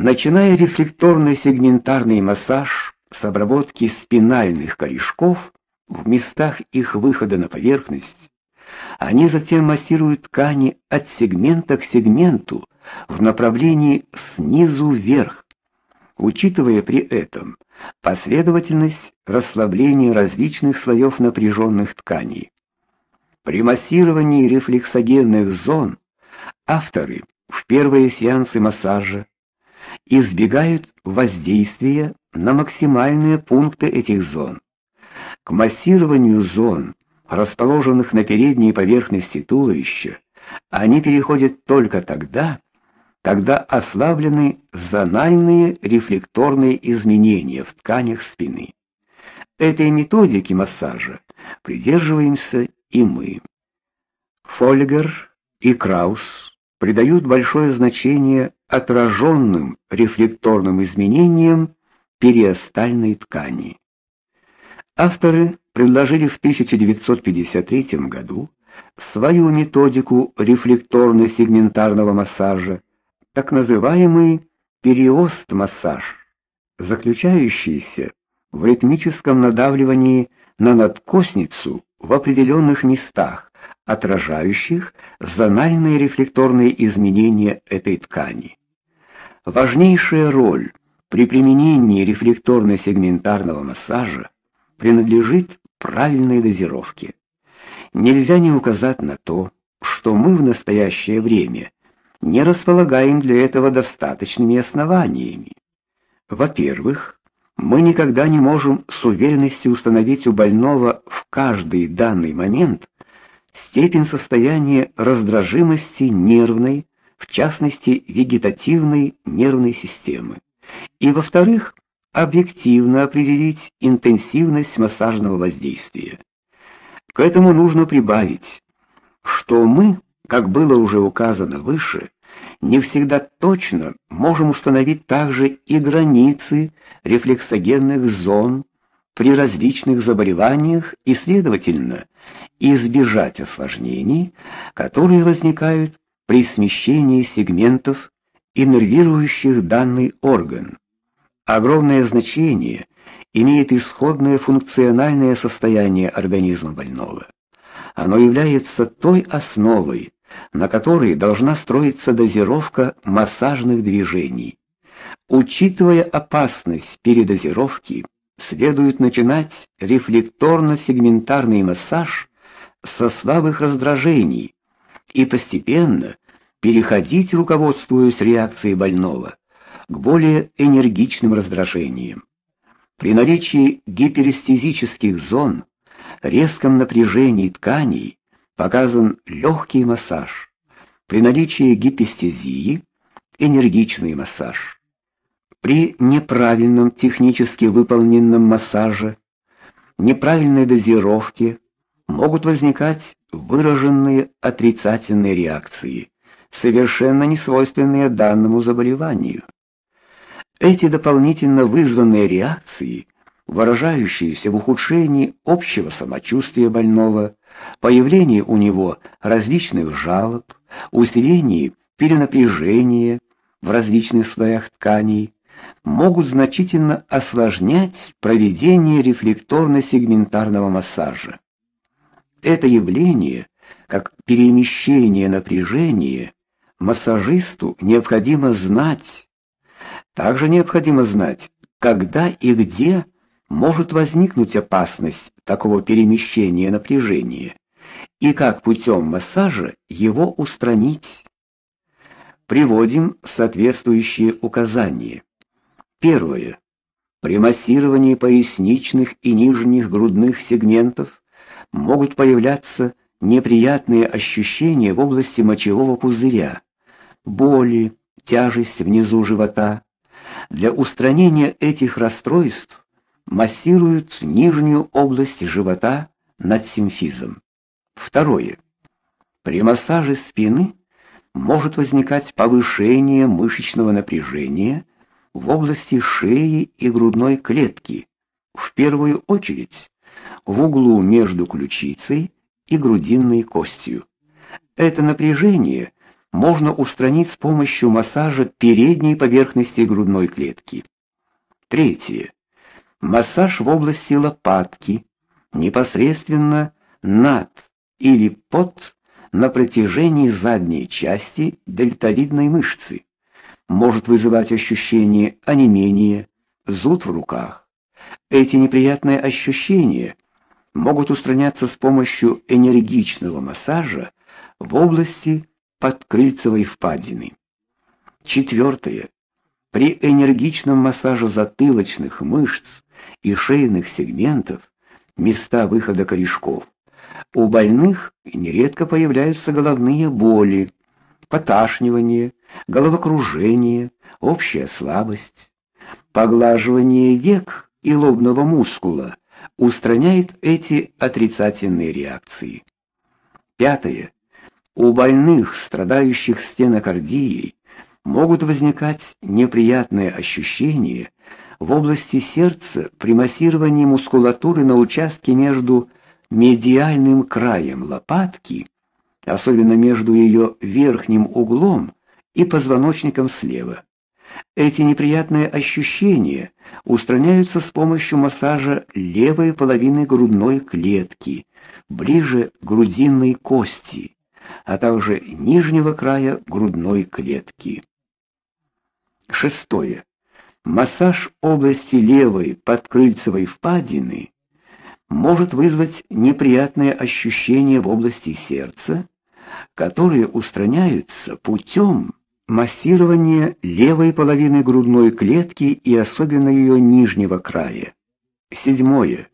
Начиная рефлекторный сегментарный массаж с обработки спинальных корешков в местах их выхода на поверхность, они затем массируют ткани от сегмента к сегменту в направлении снизу вверх, учитывая при этом последовательность расслабления различных слоев напряженных тканей. При массировании рефлексогенных зон авторы в первые сеансы массажа избегают воздействия на максимальные пункты этих зон. К массированию зон, расположенных на передней поверхности туловища, они переходят только тогда, когда ослаблены зональные рефлекторные изменения в тканях спины. Этой методики массажа придерживаемся и мы. Фольгер и Краус придают большое значение отраженным рефлекторным изменениям периостальной ткани. Авторы предложили в 1953 году свою методику рефлекторно-сегментарного массажа, так называемый периост-массаж, заключающийся в ритмическом надавливании на надкосницу в определенных местах, отражающих зональные рефлекторные изменения этой ткани. Важнейшая роль при применении рефлекторно-сегментарного массажа принадлежит правильной дозировке. Нельзя не указать на то, что мы в настоящее время не располагаем для этого достаточными основаниями. Во-первых, мы никогда не можем с уверенностью установить у больного в каждый данный момент степень состояния раздражимости нервной, в частности, вегетативной нервной системы. И во-вторых, объективно определить интенсивность массажного воздействия. К этому нужно прибавить, что мы, как было уже указано выше, не всегда точно можем установить также и границы рефлексогенных зон при различных заболеваниях и, следовательно, избежать осложнений, которые возникают при смещении сегментов, иннервирующих данный орган. Огромное значение имеет исходное функциональное состояние организма больного. Оно является той основой, на которой должна строиться дозировка массажных движений. Учитывая опасность передозировки, следует начинать рефлекторно-сегментарный массаж со слабых раздражений и постепенно переходить, руководствуясь реакцией больного, к более энергичным раздражениям. При наличии гиперестезических зон, резком напряжении тканей показан легкий массаж. При наличии гипестезии энергичный массаж. При неправильном технически выполненном массаже, неправильной дозировке могут возникать выраженные отрицательные реакции, совершенно несвойственные данному заболеванию. Эти дополнительно вызванные реакции, выражающиеся в ухудшении общего самочувствия больного, появлении у него различных жалоб, усилении перенапряжения в различных слоях тканей, могут значительно осложнять проведение рефлекторно-сегментарного массажа. Это явление, как перемещение напряжения, массажисту необходимо знать, также необходимо знать, когда и где может возникнуть опасность такого перемещения напряжения и как путем массажа его устранить. Приводим соответствующие указания. Первое. При массировании поясничных и нижних грудных сегментов могут появляться неприятные ощущения в области мочевого пузыря, боли, тяжесть внизу живота, для устранения этих расстройств массируют нижнюю область живота над симфизом. Второе. При массаже спины может возникать повышение мышечного напряжения в области шеи и грудной клетки, в первую очередь в углу между ключицей и грудинной костью. Это напряжение можно устранить с помощью массажа передней поверхности грудной клетки. Третье. Массаж в области лопатки, непосредственно над или под на протяжении задней части дельтовидной мышцы. Может вызывать ощущение онемения, зуд в руках. Эти неприятные ощущения могут устраняться с помощью энергичного массажа в области подкрыльцевой впадины. Четвертое. При энергичном массаже затылочных мышц и шейных сегментов, места выхода корешков, у больных нередко появляются головные боли, поташнивание, головокружение, общая слабость. Поглаживание век и лобного мускула устраняет эти отрицательные реакции. Пятое. У больных, страдающих стенокардией, могут возникать неприятные ощущения в области сердца при массировании мускулатуры на участке между медиальным краем лопатки, особенно между ее верхним углом и позвоночником слева. Эти неприятные ощущения устраняются с помощью массажа левой половины грудной клетки, ближе к грудинной кости, а также нижнего края грудной клетки. Шестое. Массаж области левой подкрыльцевой впадины может вызвать неприятные ощущения в области сердца, которые устраняются путем массирования левой половины грудной клетки и особенно ее нижнего края. Седьмое.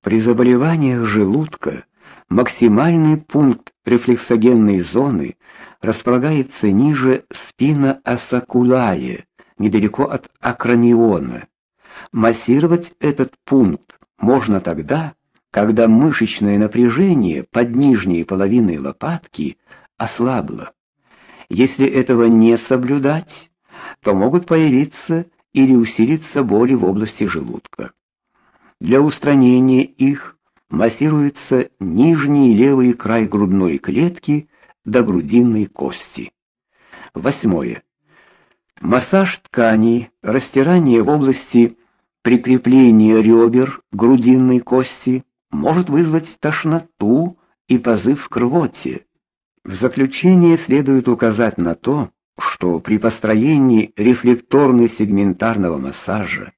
При заболеваниях желудка максимальный пункт рефлексогенной зоны располагается ниже спина осакулая, недалеко от акромиона. Массировать этот пункт можно тогда, когда мышечное напряжение под нижней половиной лопатки ослабло. Если этого не соблюдать, то могут появиться или усилиться боли в области желудка. Для устранения их массируется нижний левый край грудной клетки до грудинной кости. Восьмое. Массаж тканей, растирание в области прикрепления ребер грудинной кости может вызвать тошноту и позыв к рвоте. В заключение следует указать на то, что при построении рефлекторно-сегментарного массажа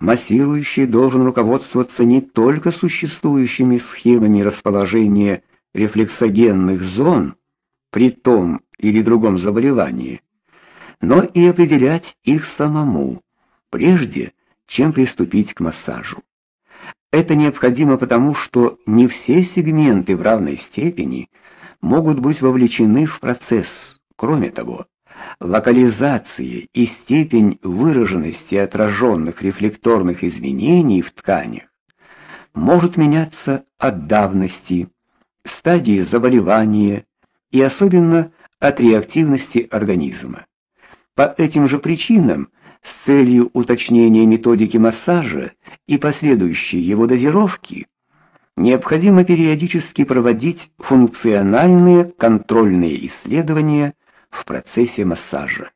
массирующий должен руководствоваться не только существующими схемами расположения рефлексогенных зон при том или другом заболевании, но и определять их самому, прежде чем приступить к массажу. Это необходимо потому, что не все сегменты в равной степени могут быть вовлечены в процесс. Кроме того, локализация и степень выраженности отраженных рефлекторных изменений в тканях может меняться от давности, стадии заболевания и особенно от реактивности организма. По этим же причинам с целью уточнения методики массажа и последующей его дозировки необходимо периодически проводить функциональные контрольные исследования в процессе массажа.